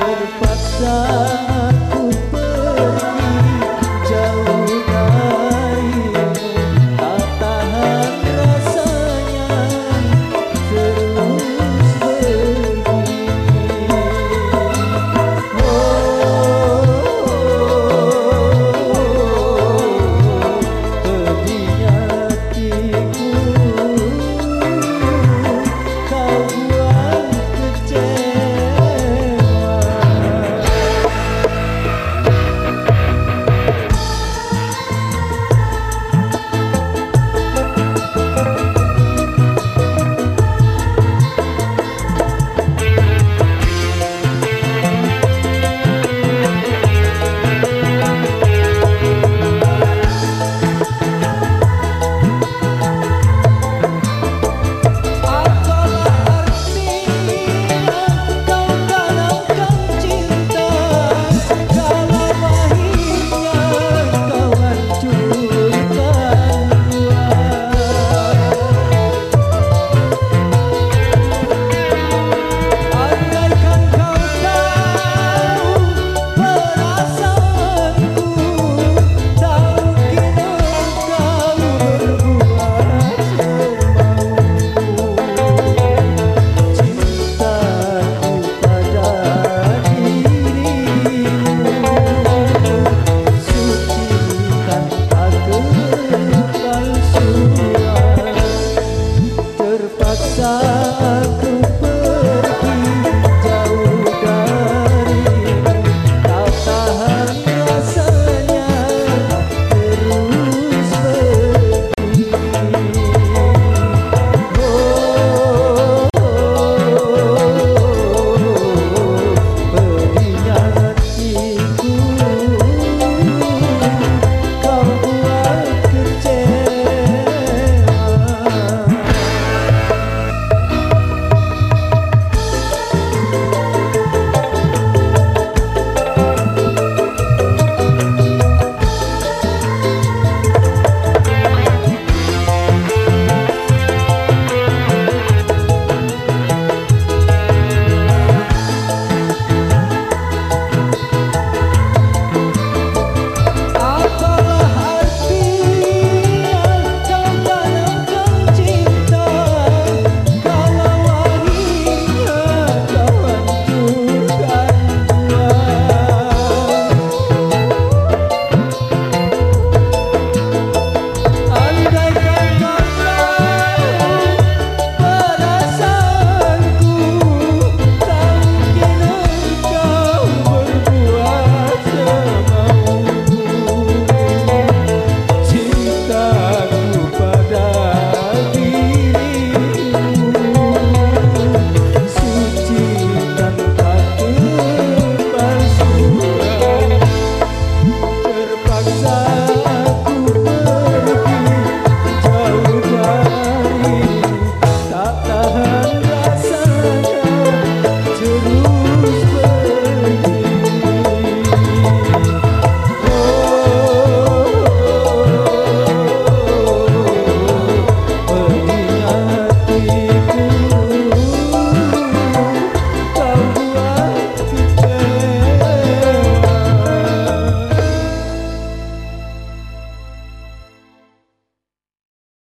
terpaksa